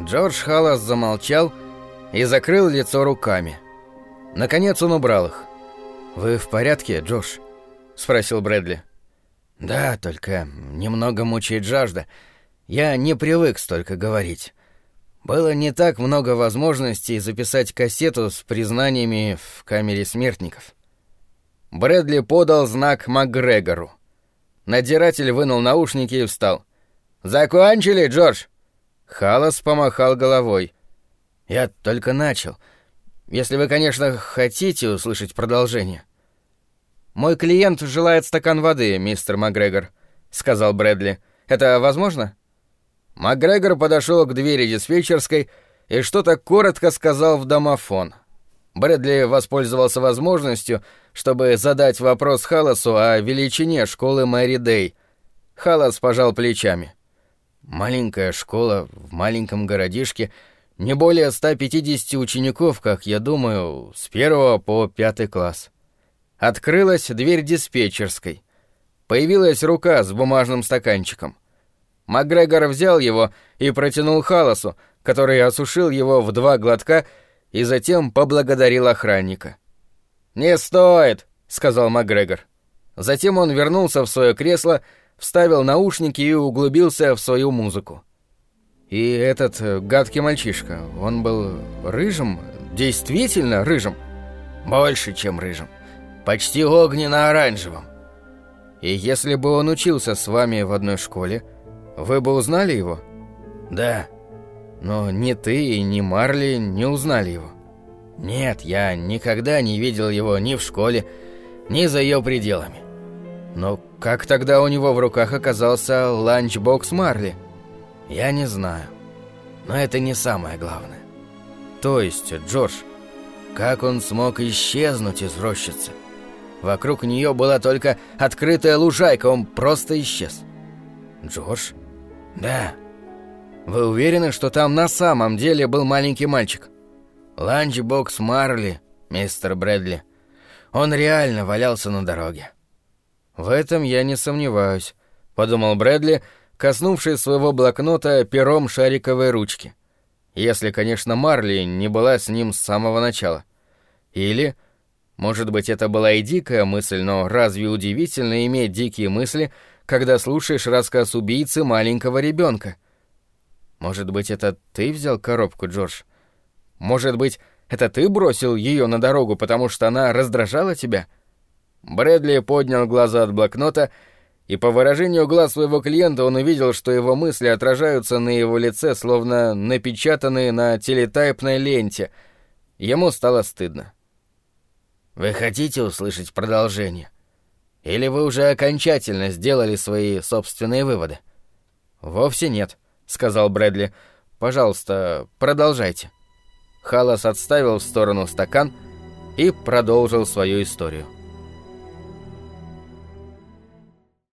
Джордж Халлас замолчал и закрыл лицо руками. Наконец он убрал их. «Вы в порядке, Джош?» — спросил Брэдли. «Да, только немного мучает жажда. Я не привык столько говорить. Было не так много возможностей записать кассету с признаниями в камере смертников». Брэдли подал знак МакГрегору. Надзиратель вынул наушники и встал. «Закончили, Джордж?» Халас помахал головой. «Я только начал. Если вы, конечно, хотите услышать продолжение». «Мой клиент желает стакан воды, мистер Макгрегор», — сказал Брэдли. «Это возможно?» Макгрегор подошел к двери диспетчерской и что-то коротко сказал в домофон. Брэдли воспользовался возможностью, чтобы задать вопрос Халасу о величине школы Мэри Дэй. Халас пожал плечами. Маленькая школа в маленьком городишке, не более 150 учеников, как я думаю, с первого по пятый класс. Открылась дверь диспетчерской. Появилась рука с бумажным стаканчиком. Макгрегор взял его и протянул Халасу, который осушил его в два глотка и затем поблагодарил охранника. «Не стоит», — сказал Макгрегор. Затем он вернулся в свое кресло вставил наушники и углубился в свою музыку. И этот э, гадкий мальчишка, он был рыжим, действительно рыжим. Больше, чем рыжим. Почти огненно-оранжевым. И если бы он учился с вами в одной школе, вы бы узнали его? Да. Но ни ты и ни Марли не узнали его. Нет, я никогда не видел его ни в школе, ни за ее пределами. Но как тогда у него в руках оказался ланчбокс Марли? Я не знаю. Но это не самое главное. То есть, Джордж, как он смог исчезнуть из рощицы? Вокруг нее была только открытая лужайка, он просто исчез. Джордж? Да. Вы уверены, что там на самом деле был маленький мальчик? Ланчбокс Марли, мистер Брэдли. Он реально валялся на дороге. «В этом я не сомневаюсь», — подумал Брэдли, коснувшись своего блокнота пером шариковой ручки. Если, конечно, Марли не была с ним с самого начала. Или, может быть, это была и дикая мысль, но разве удивительно иметь дикие мысли, когда слушаешь рассказ убийцы маленького ребенка? Может быть, это ты взял коробку, Джордж? Может быть, это ты бросил ее на дорогу, потому что она раздражала тебя?» Брэдли поднял глаза от блокнота, и по выражению глаз своего клиента он увидел, что его мысли отражаются на его лице, словно напечатанные на телетайпной ленте. Ему стало стыдно. «Вы хотите услышать продолжение? Или вы уже окончательно сделали свои собственные выводы?» «Вовсе нет», — сказал Брэдли. «Пожалуйста, продолжайте». Халас отставил в сторону стакан и продолжил свою историю.